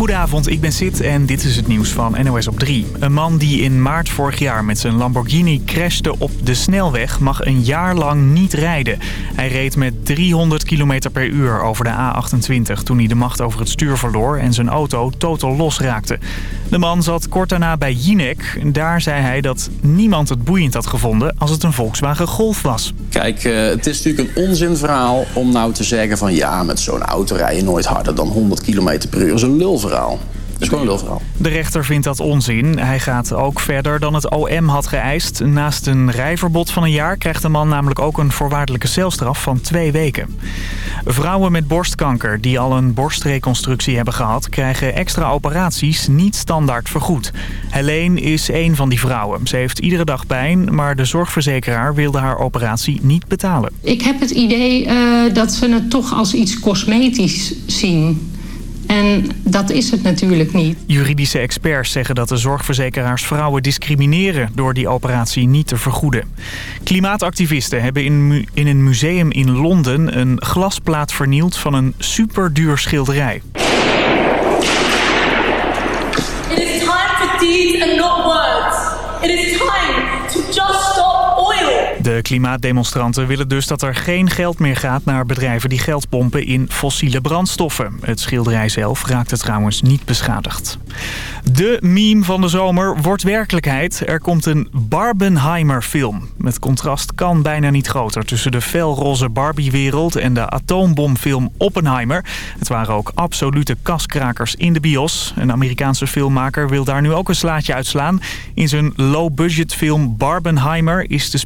Goedenavond, ik ben Sid en dit is het nieuws van NOS op 3. Een man die in maart vorig jaar met zijn Lamborghini crashte op de snelweg mag een jaar lang niet rijden. Hij reed met 300 km per uur over de A28 toen hij de macht over het stuur verloor en zijn auto totaal losraakte. De man zat kort daarna bij Jinek. Daar zei hij dat niemand het boeiend had gevonden als het een Volkswagen Golf was. Kijk, eh, het is natuurlijk een onzinverhaal om nou te zeggen van ja, met zo'n auto rij je nooit harder dan 100 km per uur. Dat is een. Dat is gewoon een lulverhaal. De rechter vindt dat onzin. Hij gaat ook verder dan het OM had geëist. Naast een rijverbod van een jaar krijgt de man namelijk ook een voorwaardelijke celstraf van twee weken. Vrouwen met borstkanker die al een borstreconstructie hebben gehad... krijgen extra operaties niet standaard vergoed. Helene is een van die vrouwen. Ze heeft iedere dag pijn, maar de zorgverzekeraar wilde haar operatie niet betalen. Ik heb het idee eh, dat ze het toch als iets cosmetisch zien... En dat is het natuurlijk niet. Juridische experts zeggen dat de zorgverzekeraars vrouwen discrimineren... door die operatie niet te vergoeden. Klimaatactivisten hebben in, in een museum in Londen... een glasplaat vernield van een superduur schilderij. It is time for deeds and not words. It is time to just. De klimaatdemonstranten willen dus dat er geen geld meer gaat naar bedrijven die geld pompen in fossiele brandstoffen. Het schilderij zelf raakte trouwens niet beschadigd. De meme van de zomer wordt werkelijkheid. Er komt een Barbenheimer film. Het contrast kan bijna niet groter tussen de felroze Barbie-wereld en de atoombomfilm Oppenheimer. Het waren ook absolute kaskrakers in de bios. Een Amerikaanse filmmaker wil daar nu ook een slaatje uitslaan. In zijn low-budget film Barbenheimer is de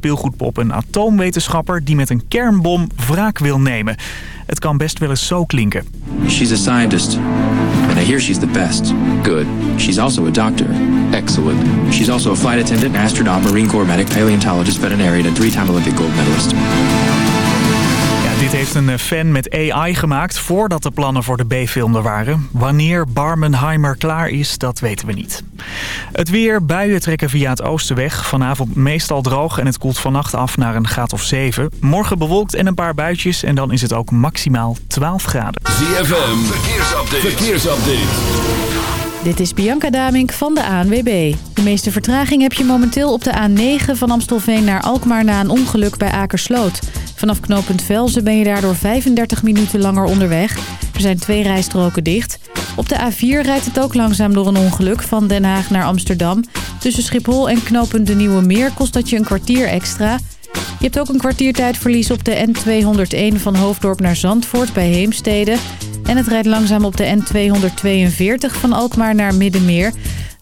speelgoedpop een atoomwetenschapper die met een kernbom wraak wil nemen. Het kan best wel eens zo klinken. She's a scientist. And I hear she's the best. Good. She's also a doctor. Excellent. She's also a flight attendant, astronaut, Marine Corps medic, paleontologist, veterinarian, and three-time Olympic gold medalist. Heeft een fan met AI gemaakt voordat de plannen voor de B-film er waren. Wanneer Barmenheimer klaar is, dat weten we niet. Het weer, buien trekken via het oosten weg. Vanavond meestal droog en het koelt vannacht af naar een graad of 7. Morgen bewolkt en een paar buitjes en dan is het ook maximaal 12 graden. ZFM, verkeersupdate. verkeersupdate. Dit is Bianca Damink van de ANWB. De meeste vertraging heb je momenteel op de A9 van Amstelveen naar Alkmaar na een ongeluk bij Akersloot. Vanaf knooppunt Velzen ben je daardoor 35 minuten langer onderweg. Er zijn twee rijstroken dicht. Op de A4 rijdt het ook langzaam door een ongeluk van Den Haag naar Amsterdam. Tussen Schiphol en knooppunt De Nieuwe Meer kost dat je een kwartier extra. Je hebt ook een kwartiertijdverlies op de N201 van Hoofddorp naar Zandvoort bij Heemstede. En het rijdt langzaam op de N242 van Alkmaar naar Middenmeer.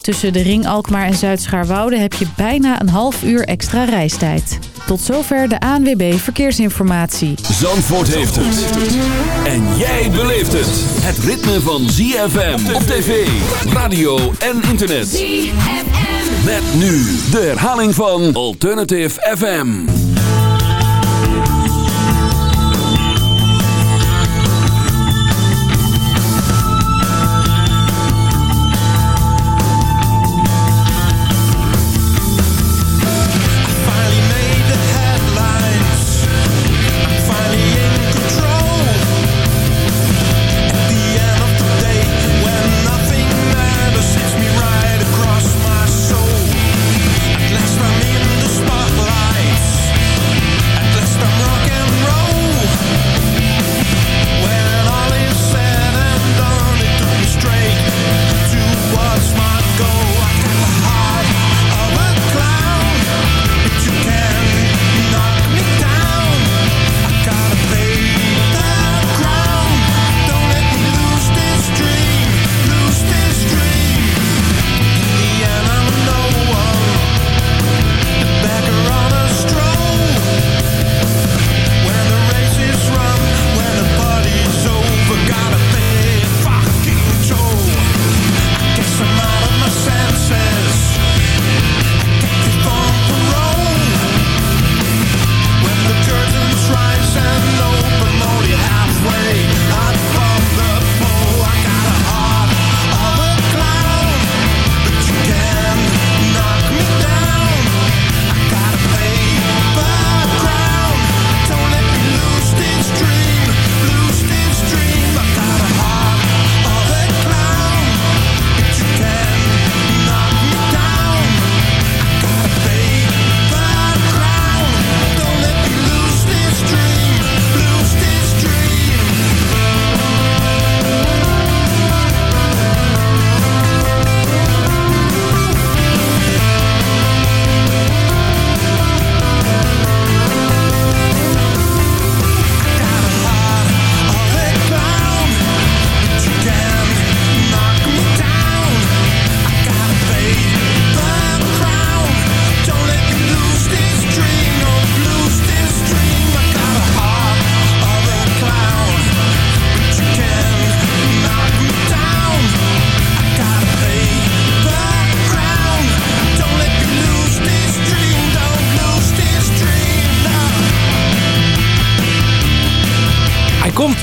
Tussen de ring Alkmaar en Zuid-Schaarwoude heb je bijna een half uur extra reistijd. Tot zover de ANWB Verkeersinformatie. Zandvoort heeft het. En jij beleeft het. Het ritme van ZFM op tv, radio en internet. ZFM. Met nu de herhaling van Alternative FM.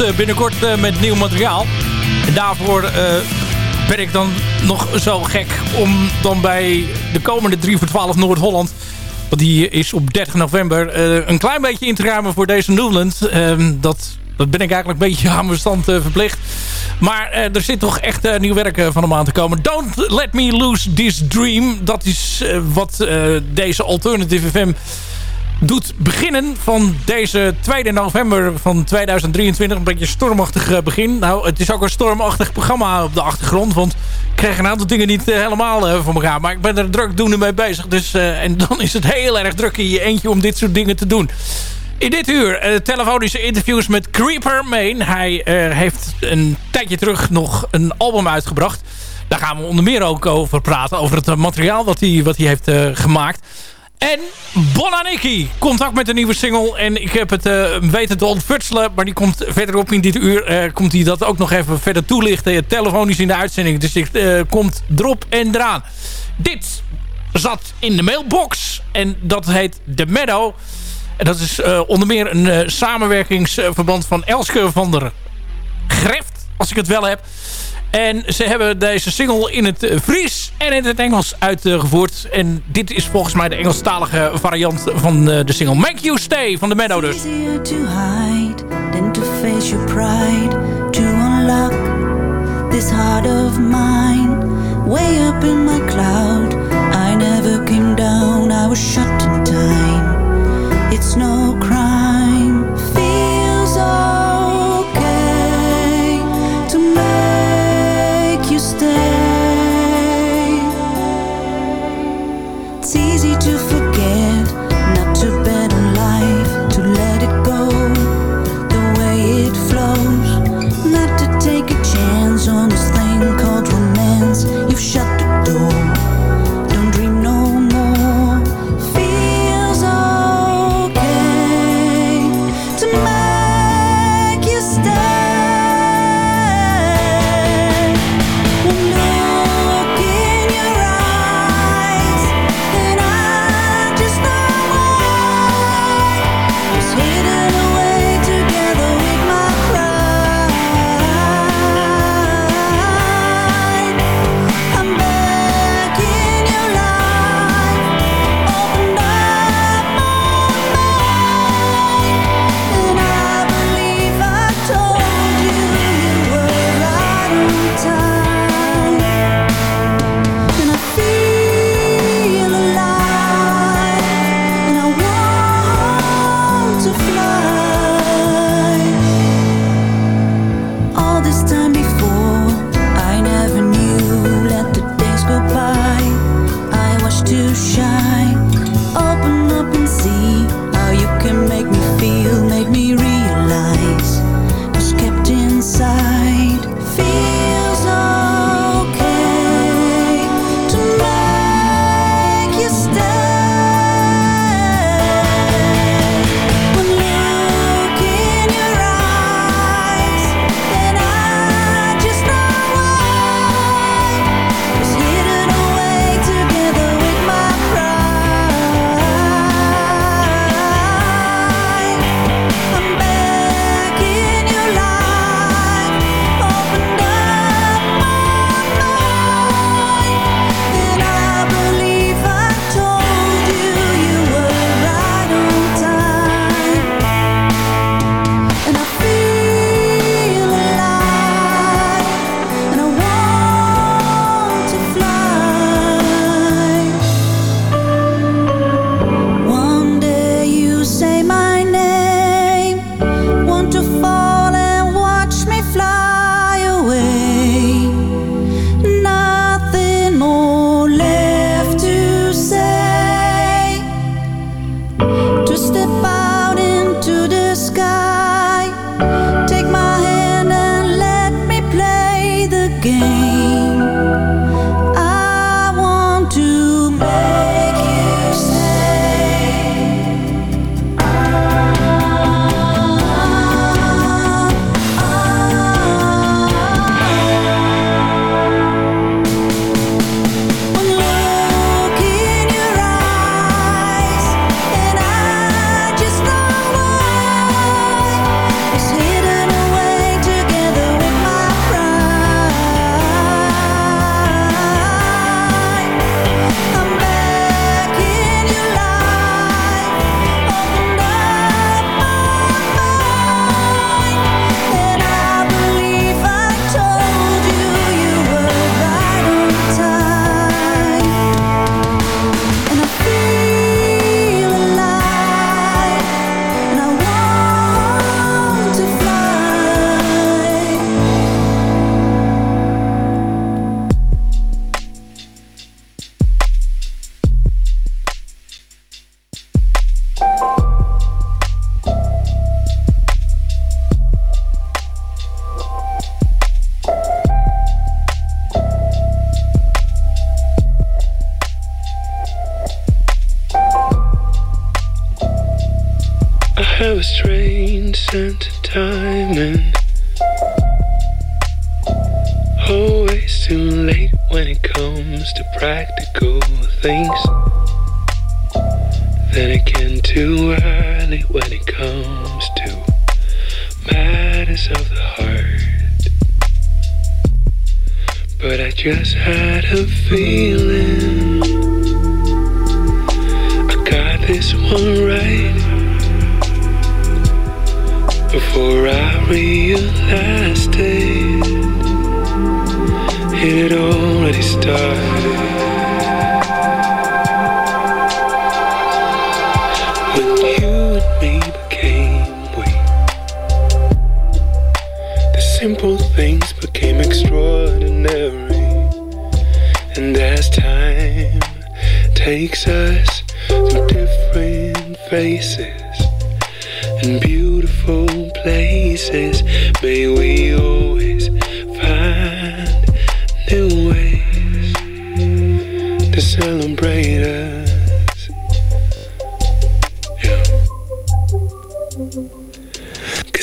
Eh, binnenkort eh, met nieuw materiaal. En daarvoor eh, ben ik dan nog zo gek om dan bij de komende 3 voor 12 Noord-Holland... want die is op 30 november... een klein beetje in te ruimen voor deze Newland. Ehm, dat, dat ben ik eigenlijk een beetje aan mijn stand verplicht. Maar er zit toch echt nieuw werk van hem aan te komen. Don't let me lose this dream. Dat is wat deze Alternative FM doet beginnen van deze 2 november van 2023. Een beetje stormachtig eh, begin. Nou, het is ook een stormachtig programma op de achtergrond. Want ik krijg een aantal dingen niet eh, helemaal eh, voor elkaar. Maar ik ben er druk doen mee bezig. Dus, en dan is het heel erg druk in je eentje om dit soort dingen te doen. In dit uur telefonische interviews met Creeper Main. Hij heeft een tijdje terug nog een album uitgebracht. Daar gaan we onder meer ook over praten. Over het materiaal wat hij, wat hij heeft gemaakt. En Bonaniki komt ook met een nieuwe single. En ik heb het eh, weten te ontfutselen. Maar die komt verderop in dit uur. eh, komt hij dat ook nog even verder toelichten. Telefonisch in de uitzending. Dus het eh, komt erop en eraan. Dit zat in de mailbox. En dat heet The Meadow. En dat is onder meer een samenwerkingsverband van Elske van der Greft. Als ik het wel heb. En ze hebben deze single in het eh, Fries en in het Engels uitgevoerd. En dit is volgens mij de Engelstalige variant van eh, de single. Make You Stay van de Meadow dus. to hide than to face your pride. To unlock this heart of mine. Way up in my cloud i never came down. I was shut in time. It's no crime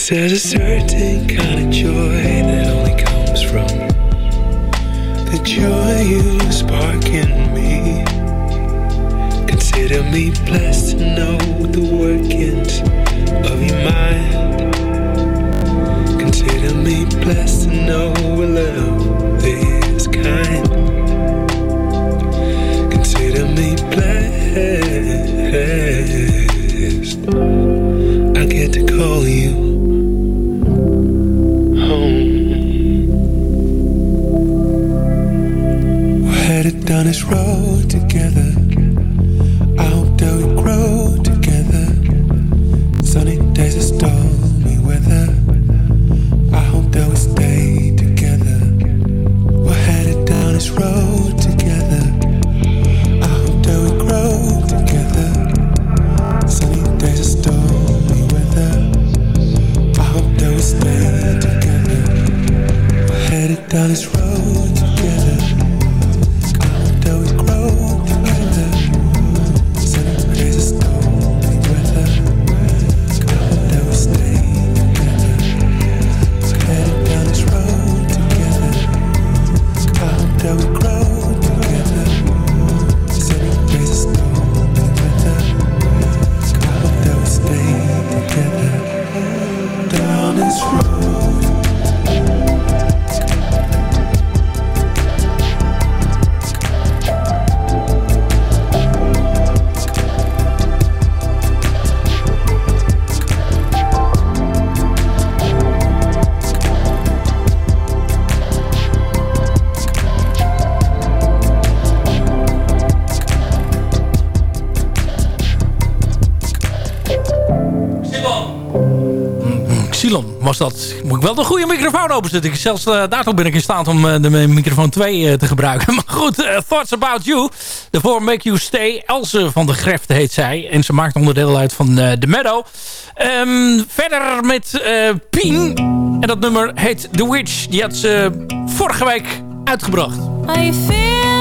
there's a certain kind of joy that only comes from the joy you spark in me. Consider me blessed to know the workings of your mind. Consider me blessed to know a love this kind. Consider me blessed. I get to call you down this road Was dat. Moet ik wel de goede microfoon openzetten. Zelfs uh, daartoe ben ik in staat om uh, de microfoon 2 uh, te gebruiken. Maar goed, Thoughts About You. Daarvoor Make You Stay. Else van de Greft heet zij. En ze maakt onderdeel uit van The Meadow. Um, verder met Pien. En dat nummer heet The Witch. Die had ze vorige week uitgebracht. I feel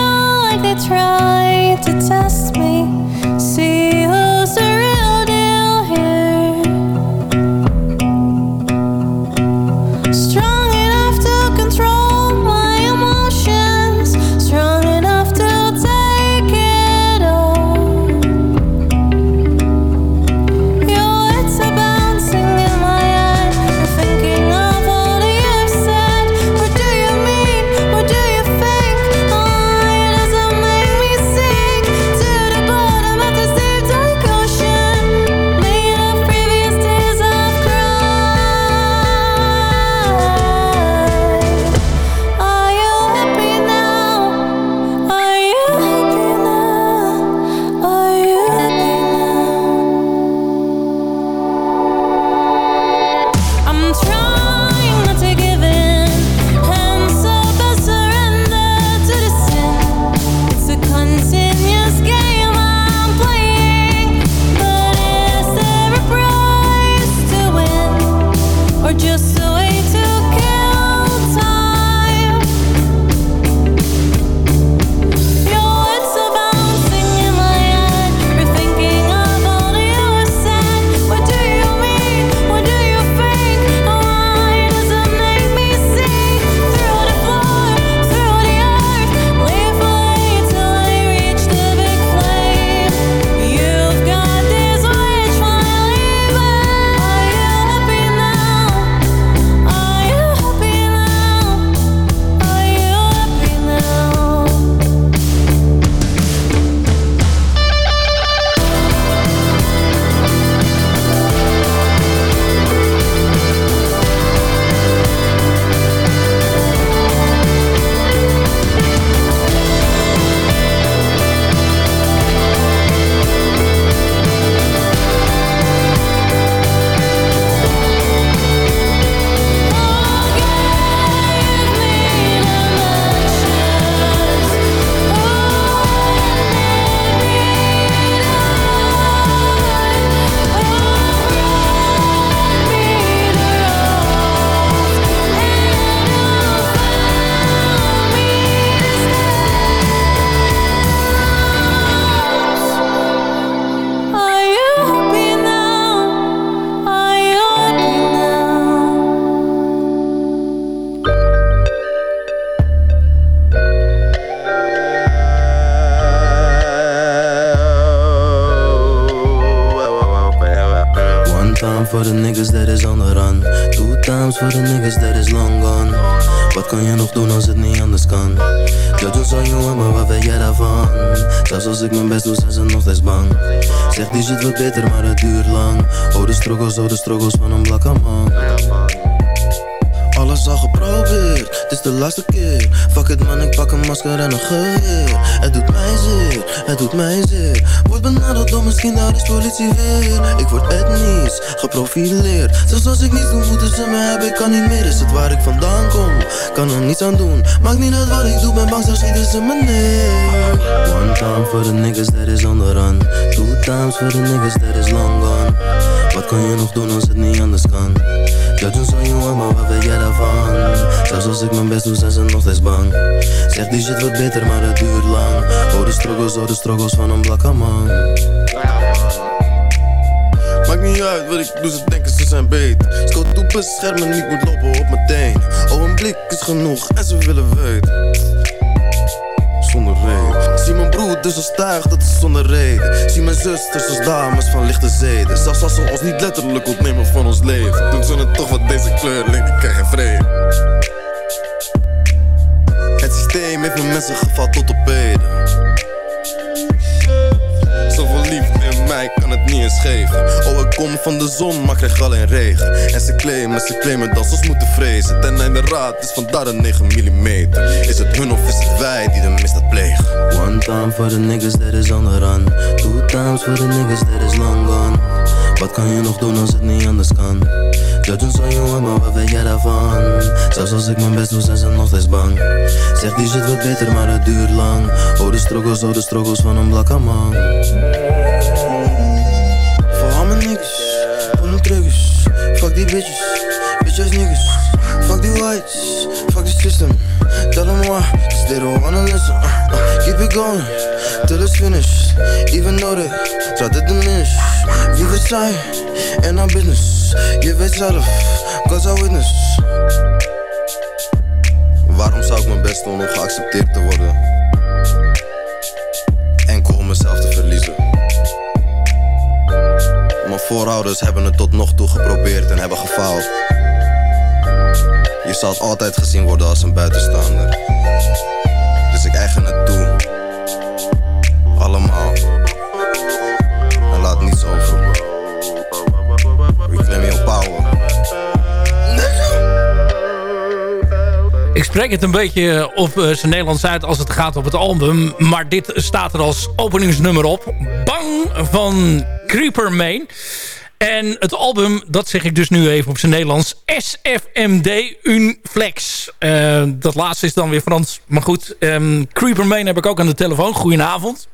like they try to test me. See who's the it man, ik pak een masker en een geweer Het doet mij zeer, het doet mij zeer. Word benaderd door misschien daar is politie weer. Ik word etnisch, geprofileerd. Zelfs als ik niets doe, moeten ze me hebben Ik kan niet meer, is het waar ik vandaan kom? Kan er niets aan doen, maakt niet uit wat ik doe Ben bang, zelfs schieten ze me neer. One time for the niggas that is on the run. Two times for the niggas that is long gone. Wat kan je nog doen als het niet anders kan? Ja, toen zou je maar wat weet jij daarvan? Zelfs als ik mijn best doe, zijn ze nog steeds bang Zeg die shit wordt beter, maar het duurt lang Oh, de struggles, oh, de struggles van een blakke man. Maakt niet uit wat ik doe, ze denken ze zijn beter Schoot toe beschermen, niet moet lopen op mijn teen. Oh, een blik is genoeg en ze willen weten Zie mijn broer dus als tuig, dat is zonder reden. Zie mijn zusters als dames van lichte zeden. Zelfs als ze ons niet letterlijk ontnemen van ons leven. Doen ze het toch wat deze kleur linkt, ik krijg geen vrede. Het systeem heeft mijn mensen gevat tot op heden. Mij kan het niet eens geven. Oh, ik kom van de zon, maar krijg alleen regen. En ze claimen, ze claimen dat ze ons moeten vrezen. Ten einde raad is vandaar een 9 mm. Is het hun of is het wij die de misdaad plegen? One time for the niggas that is on the run. Two times for the niggas that is long gone. Wat kan je nog doen als het niet anders kan? Ja, toen zou jongen, maar wat weet jij daarvan? Zelfs als ik mijn best doe, zijn ze nog steeds bang. Zeg die shit wordt beter, maar het duurt lang. Oh, de struggles, oh, de struggles van een blakke man. Voor al mijn niggas, voor mijn truggers. Fuck die bitches, bitches niggas. Fuck die whites, fuck the system. Tell them why, they don't wanna listen. Uh, uh, keep it going, till it's finished. Even though they try to diminish. Wie we zijn, en our business. Je weet zelf, cause I witness. Waarom zou ik mijn best doen om geaccepteerd te worden? Enkel om mezelf te verliezen. Mijn voorouders hebben het tot nog toe geprobeerd en hebben gefaald. Je zal altijd gezien worden als een buitenstaander. Dus ik eigen het toe. Allemaal. En laat niets over. Reclaim your power. Ik spreek het een beetje op uh, zijn Nederlands uit als het gaat op het album. Maar dit staat er als openingsnummer op. Bang van Creeper Main. En het album, dat zeg ik dus nu even op zijn Nederlands. SFMD Unflex. Uh, dat laatste is dan weer Frans. Maar goed, um, Creeper Main heb ik ook aan de telefoon. Goedenavond.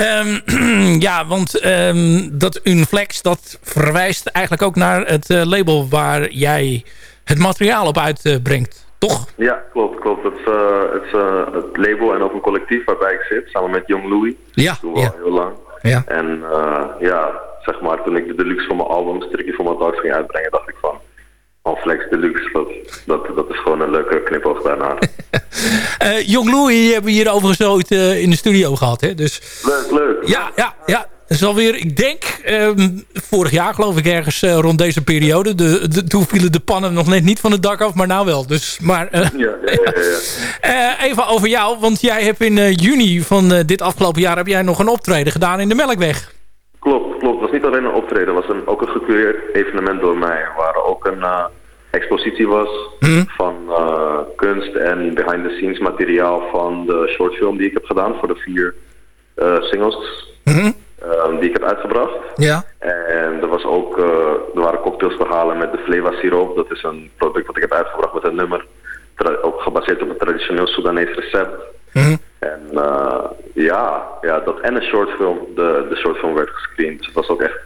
Um, ja, want um, dat Unflex, dat verwijst eigenlijk ook naar het uh, label waar jij het materiaal op uitbrengt. Uh, toch? Ja, klopt. klopt. Het is, uh, het, is het label en ook een collectief waarbij ik zit. Samen met Young Louis. Ja. Dat doen we ja. al heel lang. Ja. En ja, zeg maar, toen ik de deluxe van mijn album Strikje voor mijn dogs ging uitbrengen, dacht ik van, Flex Deluxe, dat, dat, dat is gewoon een leuke knipoog daarna. uh, Jong Louis hebben we hier overigens ooit uh, in de studio gehad, hè? Dus, leuk, leuk. Ja, ja, ja. Dat is alweer, ik denk, um, vorig jaar geloof ik ergens uh, rond deze periode. De, de, toen vielen de pannen nog net niet van het dak af, maar nou wel. Dus, maar, ja, ja, ja, ja. even over jou, want jij hebt in juni van dit afgelopen jaar heb jij nog een optreden gedaan in de Melkweg. Klopt, klopt. Het was niet alleen een optreden, het was een, ook een gecureerd evenement door mij. Waar ook een uh, expositie was hmm. van uh, kunst en behind-the-scenes materiaal van de shortfilm die ik heb gedaan voor de vier uh, singles hmm. die ik heb uitgebracht. Ja. En er, was ook, er waren cocktailsverhalen met de Fleva siroop. Dat is een product wat ik heb uitgebracht met een nummer. Ook gebaseerd op een traditioneel Soedanees recept. Hmm. En uh, ja, ja, dat en een shortfilm, de, de shortfilm werd gescreend. Het was ook echt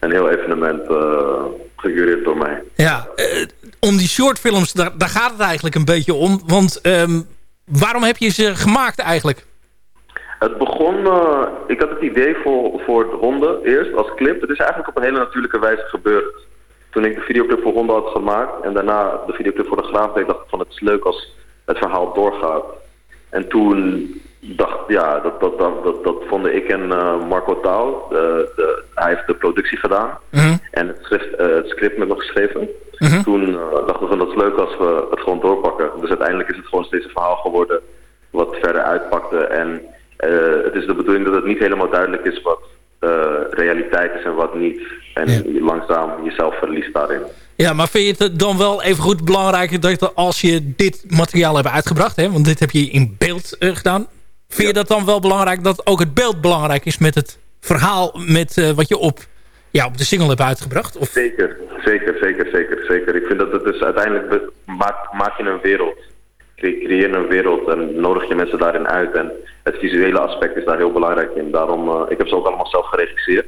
een heel evenement uh, door mij. Ja, uh, om die shortfilms, daar, daar gaat het eigenlijk een beetje om. Want um, waarom heb je ze gemaakt eigenlijk? Het begon, ik had het idee voor, voor Honda eerst als clip. Het is eigenlijk op een hele natuurlijke wijze gebeurd. Toen ik de videoclip voor Honda had gemaakt en daarna de videoclip voor de Graaf deed, dacht ik van het is leuk als het verhaal doorgaat. En toen dacht, ja, dat, dat, dat, dat, vonden ik en eh, Marco de, hij heeft de productie gedaan en het, schrift, eh, het script met me geschreven. Toen eh, dachten we van dat is leuk als we het gewoon doorpakken. Dus uiteindelijk is het gewoon steeds een verhaal geworden wat verder uitpakte. En het is de bedoeling dat het niet helemaal duidelijk is wat realiteit is en wat niet. En je langzaam jezelf verliest daarin. Ja, maar vind je het dan wel even goed belangrijk dat als je dit materiaal hebt uitgebracht, hè, want dit heb je in beeld eh, gedaan, vind je dat dan wel belangrijk dat ook het beeld belangrijk is met het verhaal met eh, wat je op, ja, op de single hebt uitgebracht? Of, Zeker, zeker, zeker, zeker, zeker. Ik vind dat het dus uiteindelijk be- maak, maak je een wereld. Cre- Creëer een wereld en nodig je mensen daarin uit. En het visuele aspect is daar heel belangrijk in. Daarom, eh, ik heb ze ook allemaal zelf geregisseerd.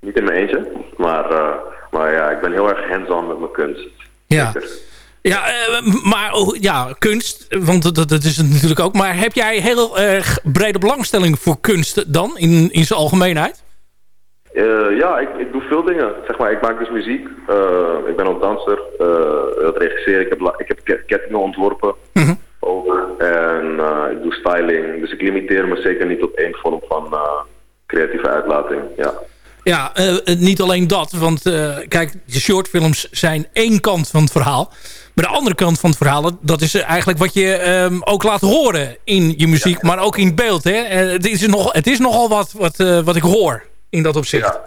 Niet in mijn eentje, maar, eh, maar ja, ik ben heel erg hands-on met mijn kunst. ja. Ja, eh, maar oh, ja, kunst, want dat, dat is het natuurlijk ook. Maar heb jij heel erg brede belangstelling voor kunst dan, in, in zijn algemeenheid? Eh, ja, ik, ik doe veel dingen. Zeg maar, ik maak dus muziek. Eh, ik ben ook danser. eh dat regisseer. Ik heb, ik heb ke- kettingen ontworpen. Ook. En eh, ik doe styling. Dus ik limiteer me zeker niet tot één vorm van creatieve uitlating. Ja. Ja, niet alleen dat. Want kijk, de shortfilms zijn één kant van het verhaal. Maar de andere kant van het verhaal, dat is eigenlijk wat je ehm, ook laat horen in je muziek. Maar ook in beeld. Hè? Het, is nog, het is nogal wat, wat, wat ik hoor in dat opzicht.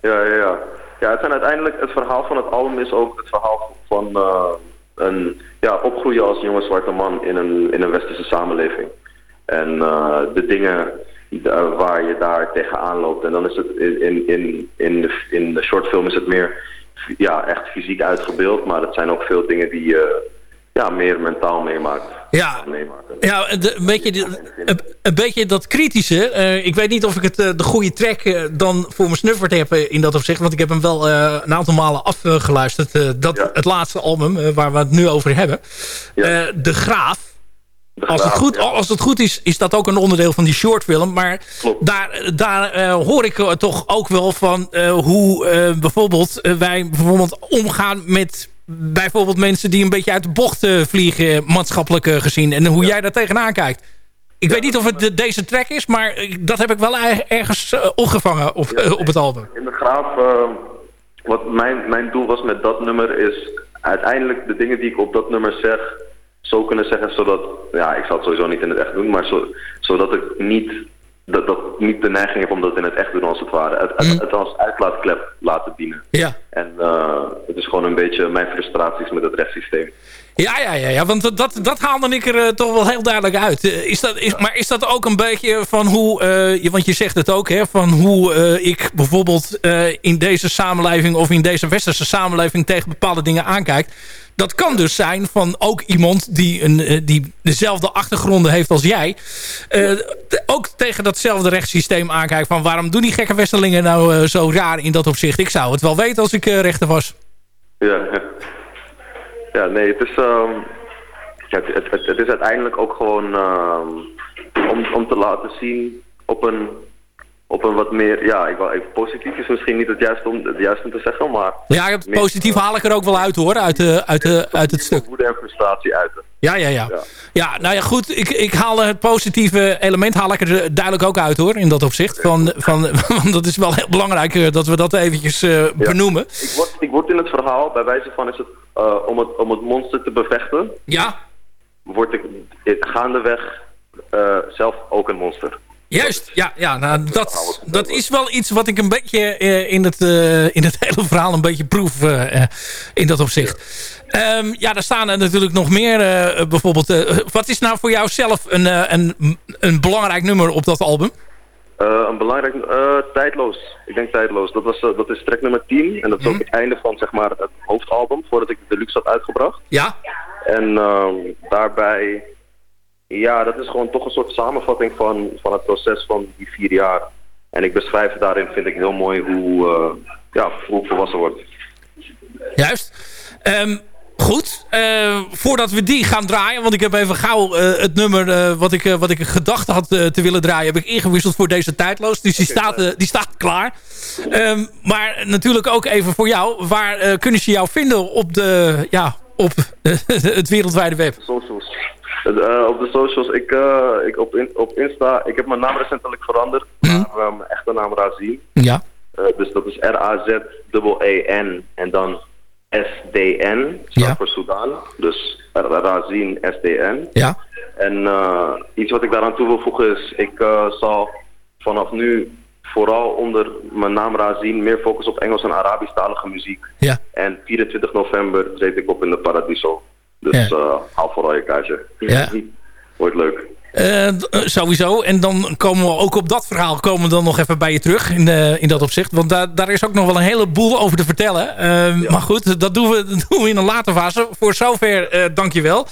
Ja, ja, ja. Ja, het zijn uiteindelijk, het verhaal van het album is ook het verhaal van eh, een, ja, opgroeien als jonge zwarte man in een, in een westerse samenleving. En eh, de dingen eh, waar je daar tegenaan loopt. En dan is het in, in, in, de, in de shortfilm is het meer ja, echt fysiek uitgebeeld. Maar het zijn ook veel dingen die je ja, meer mentaal meemaakt. Ja, meemaken. ja de- een, beetje, een, een beetje dat kritische. eh, ik weet niet of ik het, eh, de goede track eh, dan voor me snufferd heb in dat opzicht. Want ik heb hem wel een aantal malen afgeluisterd. dat, Het laatste album waar we het nu over hebben. De Graaf. Als het, goed, als het goed is, is dat ook een onderdeel van die shortfilm. Maar daar, daar hoor ik toch ook wel van hoe bijvoorbeeld wij bijvoorbeeld omgaan met bijvoorbeeld mensen die een beetje uit de bocht eh, vliegen, maatschappelijk eh, gezien. En hoe jij daar tegenaan kijkt. Ik weet niet of het de- deze track is, maar eh, dat heb ik wel er- ergens eh, opgevangen op, eh, op het album. In de graaf, eh, wat mijn, mijn doel was met dat nummer is uiteindelijk de dingen die ik op dat nummer zeg, zo kunnen zeggen zodat, ja, ik zal het sowieso niet in het echt doen, maar zo, zodat ik niet, dat, dat niet de neiging heb om dat in het echt te doen als het ware. Het, het, het als uitlaatklep laten dienen. Ja. En eh, het is gewoon een beetje mijn frustraties met het rechtssysteem. Ja, ja, ja, ja want dat- dat, dat haalde ik er eh, toch wel heel duidelijk uit. Eh, is dat, is, maar is dat ook een beetje van hoe, eh, je- want je zegt het ook, hè, van hoe ik bijvoorbeeld in deze samenleving of in deze westerse samenleving tegen bepaalde dingen aankijk. Dat kan dus zijn van ook iemand die, een, die dezelfde achtergronden heeft als jij. ook tegen datzelfde rechtssysteem aankijkt van waarom doen die gekke westerlingen nou zo raar in dat opzicht. Ik zou het wel weten als ik rechter was. Ja, ja. Ja nee, het is, ja, het, het, het, is uiteindelijk ook gewoon ehm, om, om te laten zien op een, op een wat meer, ja, ik, wou- ik, positief is misschien niet het juiste om, het juiste om te zeggen, maar Ja, positief haal ik er ook wel uit hoor, uit, de, uit, de, uit het stuk. woede en frustratie uiten. Ja, ja, ja. Ja, nou ja, goed. Ik, ik haal het positieve element haal ik er duidelijk ook uit hoor, in dat opzicht. Van, van, want dat is wel heel belangrijk eh, dat we dat eventjes eh, benoemen. Ik word, ik word in het verhaal, bij wijze van is het, eh, om, het, om het monster te bevechten, Ja, word ik eh, gaandeweg eh, zelf ook een monster. juist. Ja, ja nou, dat, dat is wel iets wat ik een beetje eh, in, het, eh, in het hele verhaal een beetje proef eh, eh, in dat opzicht. Ehm, ja, daar staan er natuurlijk nog meer. eh, bijvoorbeeld, eh, wat is nou voor jou zelf een, eh, een, een belangrijk nummer op dat album? Een belangrijk, tijdloos. Ik denk tijdloos. Dat, was, dat is track nummer 10 en dat is ook het einde van zeg maar, het hoofdalbum voordat ik de deluxe had uitgebracht. Ja. En ehm, daarbij, ja, dat is gewoon toch een soort samenvatting van, van het proces van die vier jaar. En ik beschrijf daarin, vind ik heel mooi, hoe, ja, hoe volwassen wordt. Juist. Ehm, goed. Eh, voordat we die gaan draaien, want ik heb even gauw eh, het nummer eh, wat, ik, wat ik gedacht had te willen draaien, heb ik ingewisseld voor deze tijdloos. Dus die, staat, die staat klaar. Ehm, maar natuurlijk ook even voor jou. Waar kunnen ze jou vinden op, de, ja, op het wereldwijde web? Socials. Op de socials, ik, ik op, in- op Insta, ik heb mijn naam recentelijk veranderd naar eh, mijn echte naam Razin. Ja. Dus dat is R-A-Z-E-E-N en dan S-D-N, staat voor Sudan. Dus Ra- Razin S-D-N. Ja. En eh, iets wat ik daaraan toe wil voegen is, ik eh, zal vanaf nu vooral onder mijn naam Razin meer focus op Engels en Arabisch-talige muziek. Ja. En 24 november treed ik op in de Paradiso. Dus Ja. eh haal vooral je kaartje. Ja. Wordt leuk. Eh, eh, sowieso. En dan komen we ook op dat verhaal komen we dan nog even bij je terug in, eh, in dat opzicht. Want daar, daar is ook nog wel een heleboel over te vertellen. Maar goed, dat doen, we, dat doen we in een later fase. Voor zover, eh dankjewel.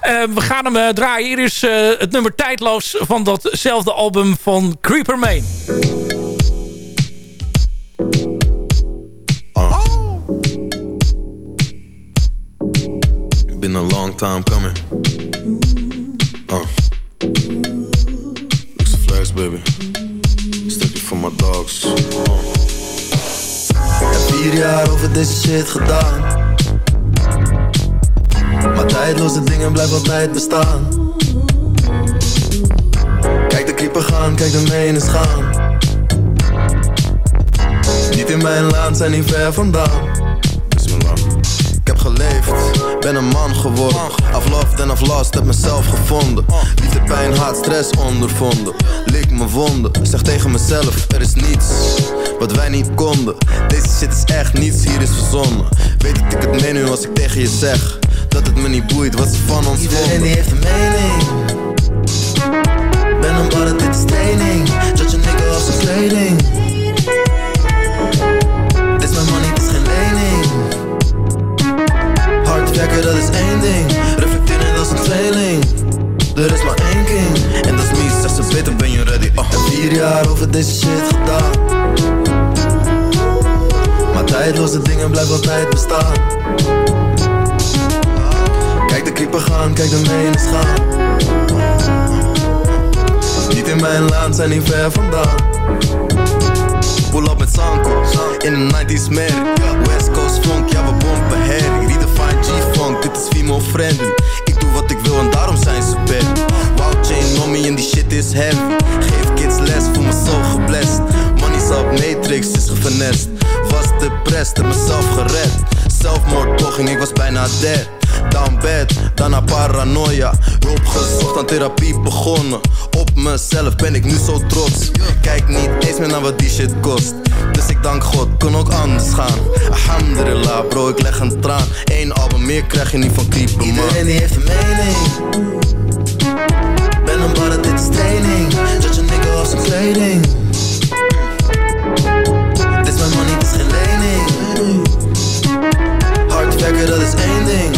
Eh we gaan hem draaien. Hier is het nummer Tijdloos van datzelfde album van Creeper Main. Been a long time coming. Uh. Looks flex, baby. Stukje voor my dogs. Uh. Heb vier jaar over deze shit gedaan. Maar tijdloze dingen blijven altijd bestaan. Kijk de creeper gaan, kijk de menens gaan. Niet in mijn laan, zijn niet ver vandaan. Geleefd, ben een man geworden. Afloved en aflast, heb mezelf gevonden. Liefde, pijn, haat, stress ondervonden. Lik mijn wonden, zeg tegen mezelf: er is niets wat wij niet konden. Deze shit is echt niets, hier is verzonnen. Weet dat ik het meen nu als ik tegen je zeg dat het me niet boeit wat ze van ons Iedereen die heeft een mening. Zijn niet ver vandaan. Pull up met Sanko, in een 90s merk. West Coast funk, ja we pompen herrie. Redefine G-funk, dit is female friendly. Ik doe wat ik wil en daarom zijn ze bad. Wow chain, mommy en die shit is heavy. Geef kids les, voel me zo geblest. Money's up, Matrix is gefinest. Was depressed, heb mezelf gered. Zelfmoordpoging, ik was bijna dead. Down bad, daarna paranoia. Hulp gezocht, aan therapie begonnen. Mezelf ben ik nu zo trots. Kijk niet eens meer naar wat die shit kost. Dus ik dank God, kon ook anders gaan. Alhamdulillah, bro, ik leg een traan. Eén album meer krijg je niet van Creeper, man. Iedereen die heeft een mening. Ben een barre, dit is training. Judge een nigga als zijn kleding. Dit is mijn money, dit is geen lening. Hard werken, dat is één ding.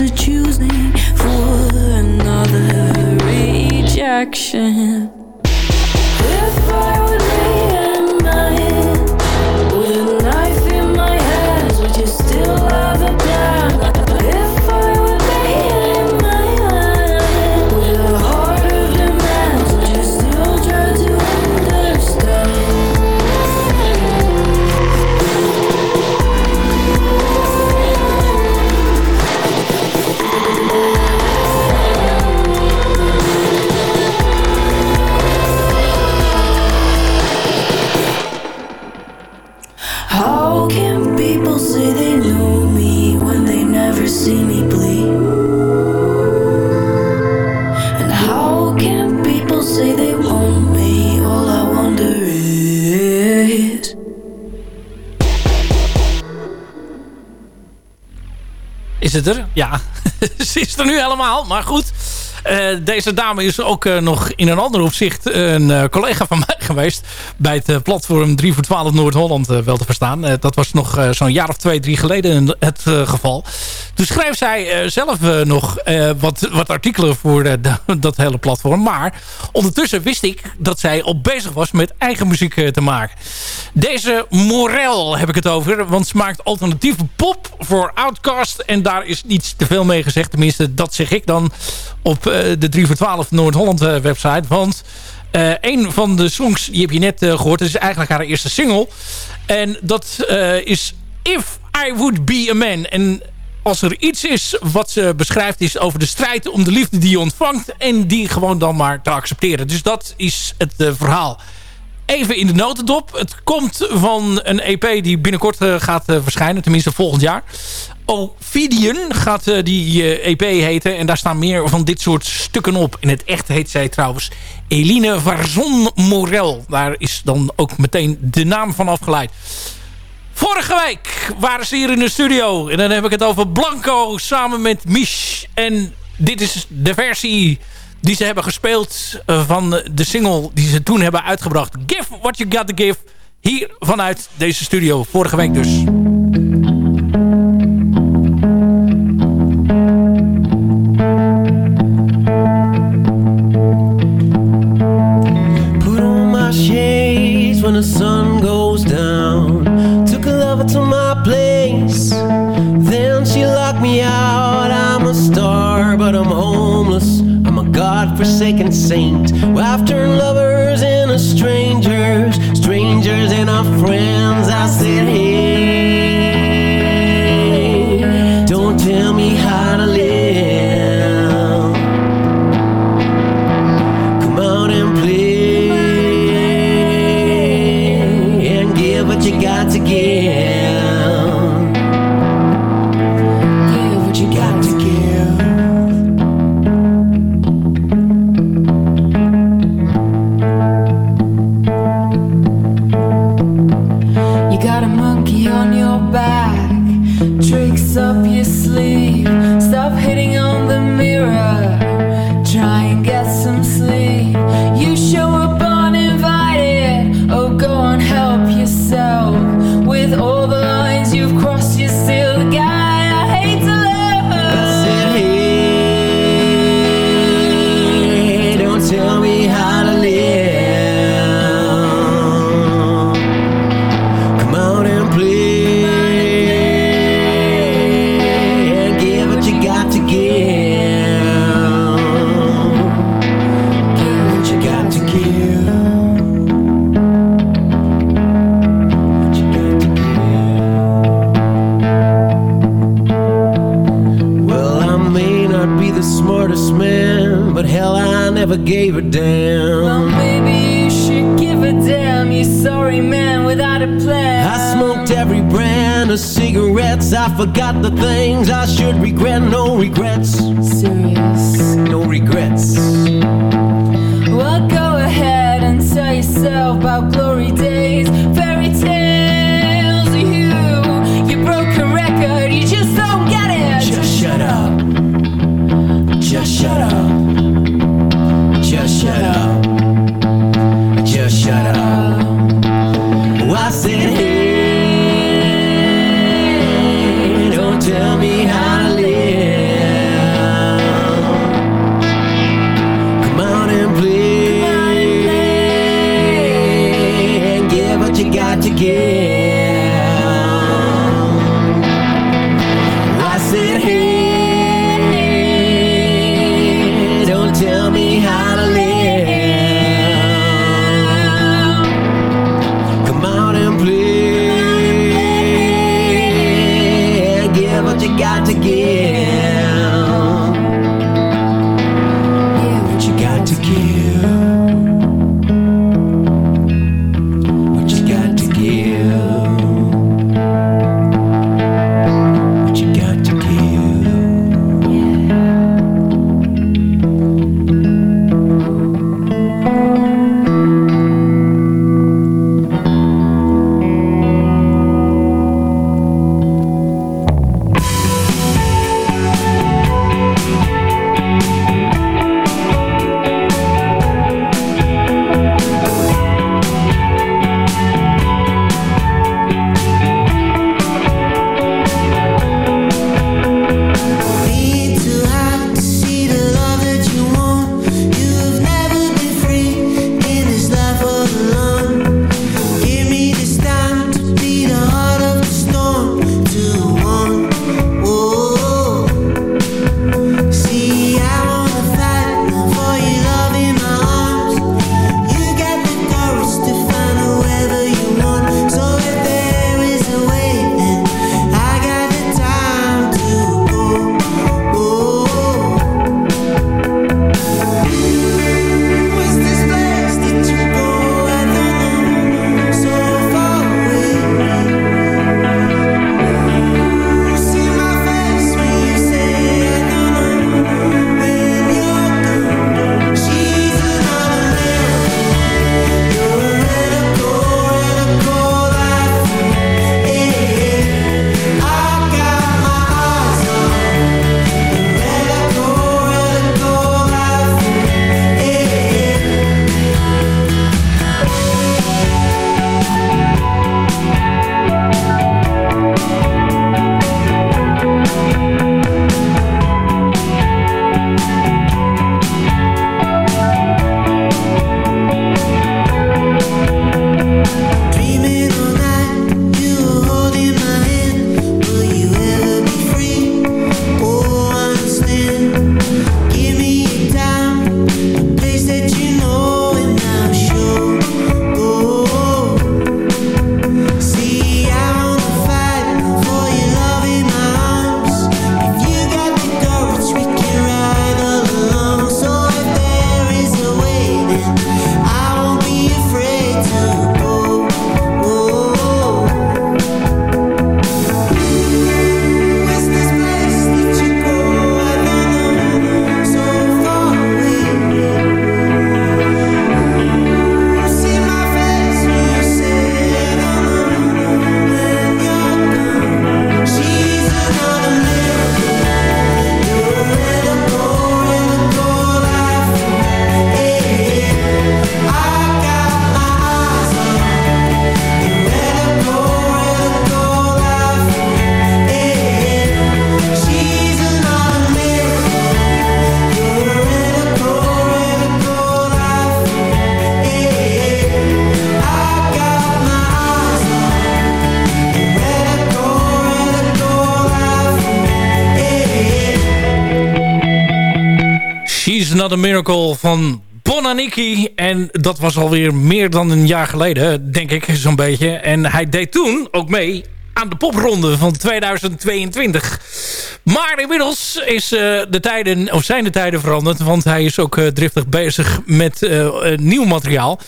Myself, it's Maar goed, eh, deze dame is ook eh, nog in een ander opzicht een eh, collega van mij geweest. Bij het platform 3 voor 12 Noord-Holland wel te verstaan. Dat was nog zo'n jaar of twee, drie geleden het geval. Toen schreef zij eh, zelf eh, nog eh, wat, wat artikelen voor da- dat hele platform. Maar ondertussen wist ik dat zij al bezig was met eigen muziek te maken. Deze Morel heb ik het over. Want ze maakt alternatieve pop voor Outcast. En daar is niets te veel mee gezegd. Tenminste, dat zeg ik dan op de 3 voor 12 Noord-Holland website. Want een van de songs, die heb je net eh, gehoord. Dat is eigenlijk haar eerste single. En dat is If I Would Be A Man. En als er iets is wat ze beschrijft... is over de strijd om de liefde die je ontvangt... en die gewoon dan maar te accepteren. Dus dat is het eh, verhaal. Even in de notendop. Het komt van een EP die binnenkort eh, gaat eh, verschijnen. Tenminste volgend jaar. Ophidian gaat die EP heten. En daar staan meer van dit soort stukken op. In het echt heet zij trouwens Eline Varzon Morel. Daar is dan ook meteen de naam van afgeleid. Vorige week waren ze hier in de studio. En dan heb ik het over Blanco samen met Mich. En dit is de versie die ze hebben gespeeld eh, van de single die ze toen hebben uitgebracht. Give What You Got To Give. Hier vanuit deze studio. Vorige week dus. Put on my shades when the sun god-forsaken saint. Well, I've turned lovers into strangers, strangers and our friends. Forgot the things Miracle van Bonaniki. En dat was alweer meer dan een jaar geleden, denk ik, zo'n beetje. En hij deed toen ook mee aan de popronde van 2022. Maar inmiddels is, eh, de tijden, of zijn de tijden veranderd. Want hij is ook eh, driftig bezig met eh, nieuw materiaal.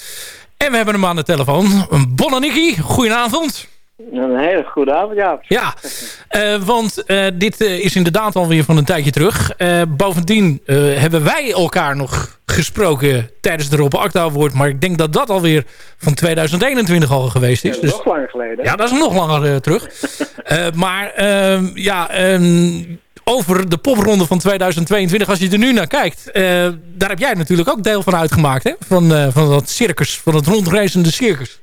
En we hebben hem aan de telefoon. Bonaniki, goedenavond. Een hele goede avond, ja. Ja, want eh, dit eh, is inderdaad alweer van een tijdje terug. Eh, bovendien eh, hebben wij elkaar nog gesproken tijdens de Rob Acta Award. Maar ik denk dat dat alweer van 2021 al geweest is. Ja, Dus, nog langer geleden. ja, dat is nog langer eh, terug. Eh, maar ehm, ja, ehm, over de popronde van 2022, als je er nu naar kijkt... eh, daar heb jij natuurlijk ook deel van uitgemaakt, hè? Van, eh, van dat circus, van het rondreizende circus.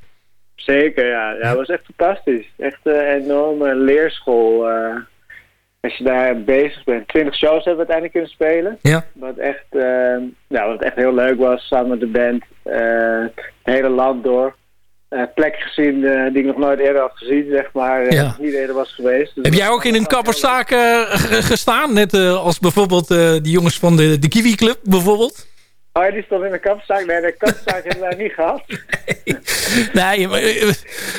Zeker, ja. ja. Dat was echt fantastisch. Echt een enorme leerschool. eh, als je daar bezig bent. 20 shows hebben we uiteindelijk kunnen spelen. Ja. Wat echt, eh, ja, wat echt heel leuk was, samen met de band. Eh, het hele land door. Plekken gezien die ik nog nooit eerder had gezien, zeg maar. Ja. niet eerder was geweest. Dus Heb jij ook in een kapperszaak gestaan? Net als bijvoorbeeld die jongens van de, de Kiwi Club bijvoorbeeld? Leuk. Oh, die stond in de kapzaak. Nee, de kapzaak hebben wij niet gehad. Nee, maar, eh,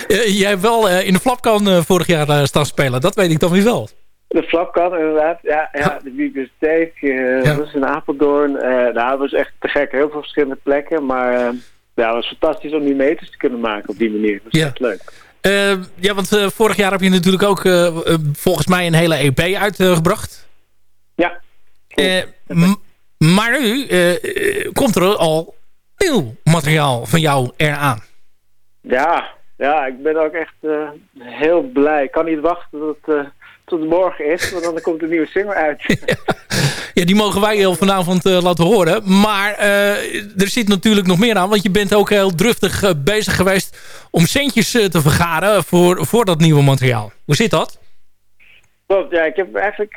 eh, jij hebt wel eh, in de Flapkan eh, vorig jaar eh, staan spelen. Dat weet ik dan weer wel. De flapkan, inderdaad. Ja, ja de bibliotheek. eh Dat was in Apeldoorn. Eh nou, dat was echt te gek. Heel veel verschillende plekken. Maar eh, ja, het was fantastisch om die meters te kunnen maken op die manier. Dat was Ja. echt leuk. Eh, ja, want eh, vorig jaar heb je natuurlijk ook eh, eh, volgens mij een hele EP uitgebracht. Ja. Eh, maar nu eh, eh, komt er al nieuw materiaal van jou eraan. Ja, ja, ik ben ook echt eh, heel blij. Ik kan niet wachten tot, tot het morgen is, want dan komt een nieuwe single uit. Ja, die mogen wij heel vanavond laten horen. Maar er zit natuurlijk nog meer aan. Want je bent ook heel druftig eh, bezig geweest om centjes te vergaren voor, voor dat nieuwe materiaal. Hoe zit dat? Klopt, ja, ik heb eigenlijk,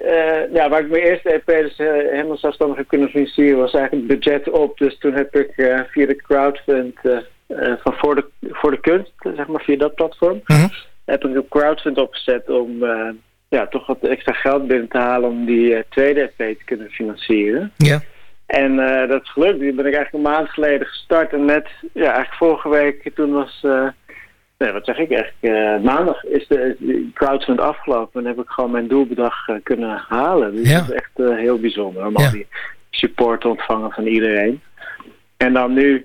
eh, ja, waar ik mijn eerste EP dus eh, helemaal zelfstandig heb kunnen financieren, was eigenlijk het budget op. Dus toen heb ik eh, via de crowdfund van voor de, voor de kunst, zeg maar via dat platform, heb ik een crowdfund opgezet om ja, toch wat extra geld binnen te halen om die tweede EP te kunnen financieren. Ja. En dat is gelukt. Die ben ik eigenlijk een maand geleden gestart. En net, ja, eigenlijk vorige week, toen was, nee, wat zeg ik eigenlijk, eh, maandag is de, de crowdfund afgelopen. En heb ik gewoon mijn doelbedrag eh, kunnen halen. Dus Ja. dat is echt eh, heel bijzonder om al die support te ontvangen van iedereen. En dan nu,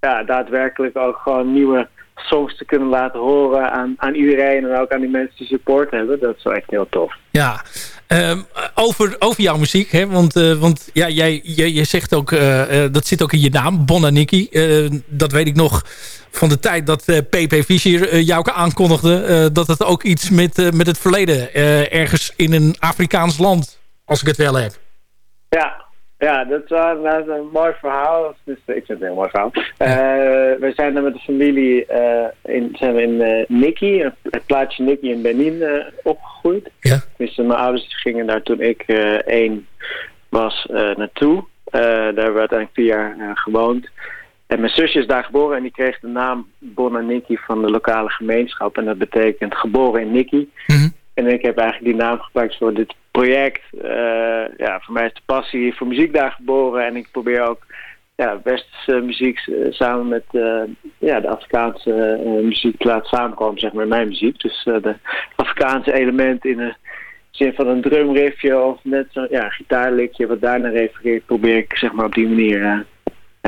ja, daadwerkelijk ook gewoon nieuwe songs te kunnen laten horen aan, aan iedereen. En ook aan die mensen die support hebben. Dat is wel echt heel tof. Ja, Ehm, over, over jouw muziek. Hè? Want, eh, want ja, jij, jij, jij zegt ook, eh, eh, dat zit ook in je naam, Bonaniki. Eh dat weet ik nog van de tijd dat PP Fischer jou aankondigde. dat het ook iets met, met het verleden ergens in een Afrikaans land, als ik het wel heb. Ja, ja dat is wel een mooi verhaal. Dus, ik vind het een heel mooi verhaal. Eh, we zijn er met de familie eh, in, zijn we in eh Nikki, het plaatsje Nikki in Benin, opgegroeid. Ja. Dus mijn ouders gingen daar toen ik één was naartoe. Daar hebben we uiteindelijk vier jaar gewoond. En mijn zusje is daar geboren en die kreeg de naam Bonaniki van de lokale gemeenschap. En dat betekent geboren in Nikki. En ik heb eigenlijk die naam gebruikt voor dit project. Eh, ja, voor mij is de passie voor muziek daar geboren. En ik probeer ook ja, westerse muziek eh, samen met eh, ja, de Afrikaanse eh, muziek te laten samenkomen, zeg maar, mijn muziek. Dus eh, de Afrikaanse elementen in de zin van een drumriffje of net zo'n ja, gitaarlikje wat daarna refereert, probeer ik zeg maar op die manier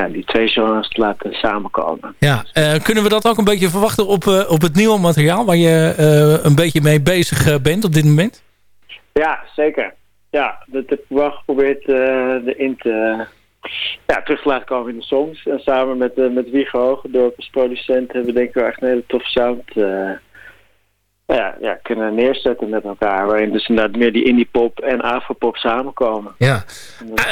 ja, die twee genres te laten samenkomen. Ja, eh, kunnen we dat ook een beetje verwachten op, eh, op het nieuwe materiaal... waar je eh, een beetje mee bezig bent op dit moment? Ja, zeker. Ja, dat heb ik wel geprobeerd erin te, ja, terug te laten komen in de songs. En samen met, met Wieger Hogendorp als producent hebben we denk ik wel echt een hele toffe sound eh, ja, ja, kunnen neerzetten met elkaar. Waarin dus inderdaad meer die indie pop en afropop samenkomen. Ja.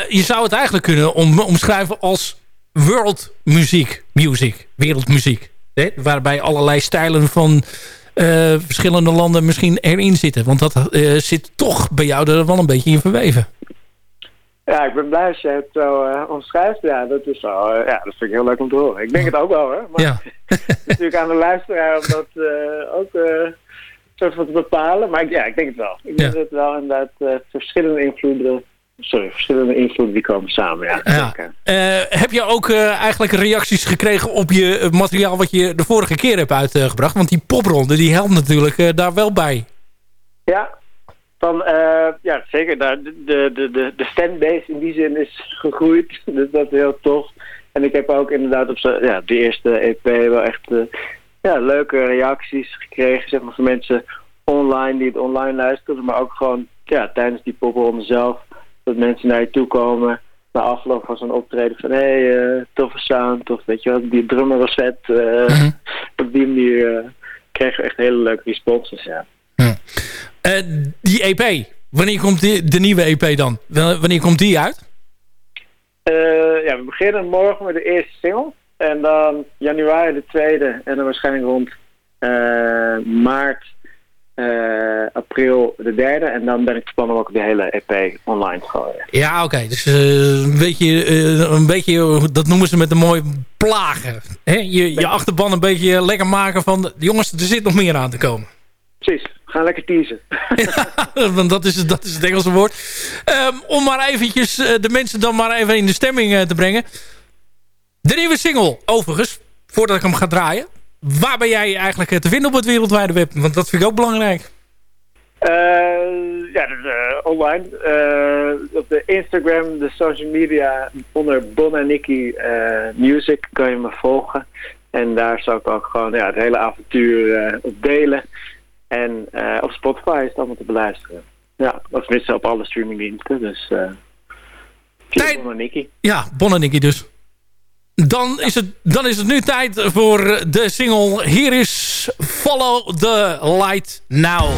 Je zou het eigenlijk kunnen om, omschrijven als world muziek, music, wereldmuziek. Hè? Waarbij allerlei stijlen van eh, verschillende landen misschien erin zitten. Want dat eh, zit toch bij jou er wel een beetje in verweven. Ja, ik ben blij als je het zo omschrijft. Ja, dat is wel, ja, dat vind ik heel leuk om te horen. Ik denk het ook wel, hoor. Maar Ja. natuurlijk aan de luisteraar om dat ook soort van te bepalen. Maar ja, ik denk het wel. Ik denk dat het wel inderdaad verschillende invloeden... Sorry, verschillende invloeden die komen samen. Ja. Eh, heb je ook eh, eigenlijk reacties gekregen op je eh, materiaal wat je de vorige keer hebt uitgebracht? Want die popronde die helpt natuurlijk daar wel bij. Ja, van, ja zeker. Daar, de, de, de, de, fanbase in die zin is gegroeid. Dus dat is heel tof. En ik heb ook inderdaad op ja, de eerste EP wel echt ja, leuke reacties gekregen. Zeg maar van mensen online die het online luisteren. Maar ook gewoon ja, tijdens die popronde zelf. Dat mensen naar je toe komen. Na afloop van zo'n optreden van... Hé, hey, eh, toffe sound. Of weet je wat, die drummer was vet. eh, Op die manier eh, kregen we echt hele leuke responses, ja. Die EP, wanneer komt die, de nieuwe EP dan? Wanneer komt die uit? Ja, we beginnen morgen met de eerste single. En dan januari de tweede. En dan waarschijnlijk rond maart, eh, april de derde. En dan ben ik van plan om ook de hele EP online te gooien. Ja, oké. Dus eh, een, beetje, eh, een beetje, dat noemen ze met een mooi plagen. Hè? Je, je achterban een beetje lekker maken van... jongens, er zit nog meer aan te komen. Precies, gaan lekker teasen. Want dat is, dat is het Engelse woord. Ehm, om maar eventjes de mensen dan maar even in de stemming te brengen. De nieuwe single, overigens, voordat ik hem ga draaien. Waar ben jij eigenlijk eh, te vinden op het wereldwijde web? Want dat vind ik ook belangrijk. Eh, Ja, eh, online. Op de Instagram, de social media, onder Bon en Nicky eh, Music kan je me volgen. En daar zou ik ook gewoon ja, het hele avontuur op delen. En op Spotify is het allemaal te beluisteren. Ja, of tenminste op alle streamingdiensten. Dus Bon en Nicky. Ja, Bon en Nicky dus. Dan is, het, dan is het nu tijd voor de single. Hier is Follow the Light Now.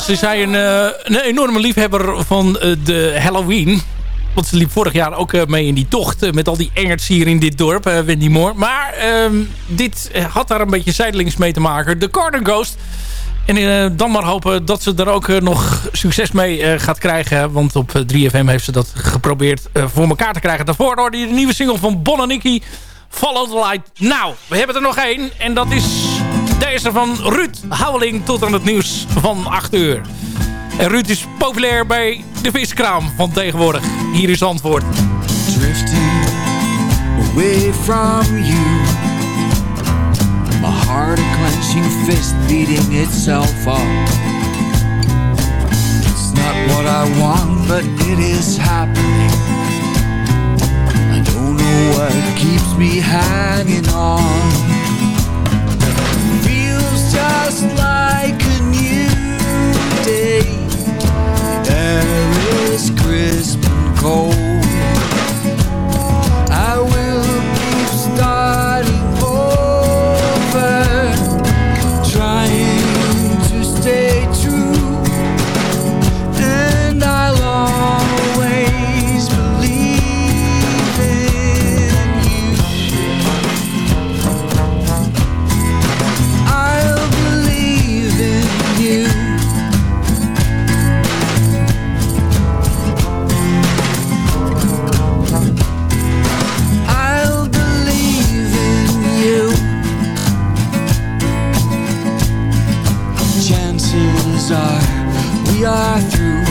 Ze zei een, eh, een enorme liefhebber van eh, de Halloween. Want ze liep vorig jaar ook eh, mee in die tocht eh, met al die engerts hier in dit dorp, eh, Wendy Moore. Maar ehm, dit eh, had daar een beetje zijdelings mee te maken. De Corner Ghost. En eh, dan maar hopen dat ze er ook eh, nog succes mee eh, gaat krijgen. Want op eh, 3FM heeft ze dat geprobeerd eh, voor elkaar te krijgen. Daarvoor hoorde je de nieuwe single van Bon en Nicky. Follow the Light. Nou, we hebben er nog één. En dat is deze van Ruud Houweling tot aan het nieuws van 8 uur. En Ruud is populair bij de viskraam van tegenwoordig. Hier is antwoord. drifting away from you. My heart a clenching fist beating itself up. It's not what I want, but it is happening. I don't know what keeps me hanging on. Just like a new day. The air is crisp and cold. Are we are through.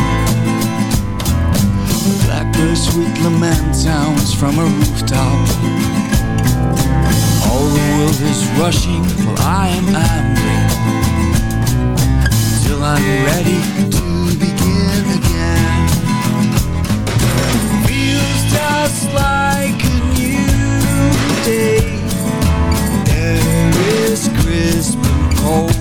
Blackbird sweet lament sounds from a rooftop. All the world is rushing while I am angry. Till I'm ready to begin again. Feels just like a new day. Air is crisp and cold.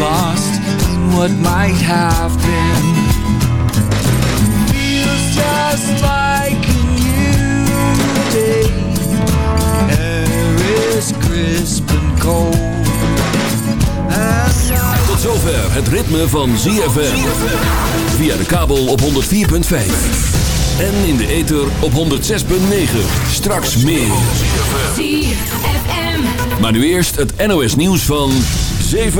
Lost in what might have been. Feels just like a new day. Air is crisp and cold. And Tot zover het ritme van ZFM. Via de kabel op 104.5. En in de ether op 106.9. Straks meer. ZFM. Maar nu eerst het NOS nieuws van 7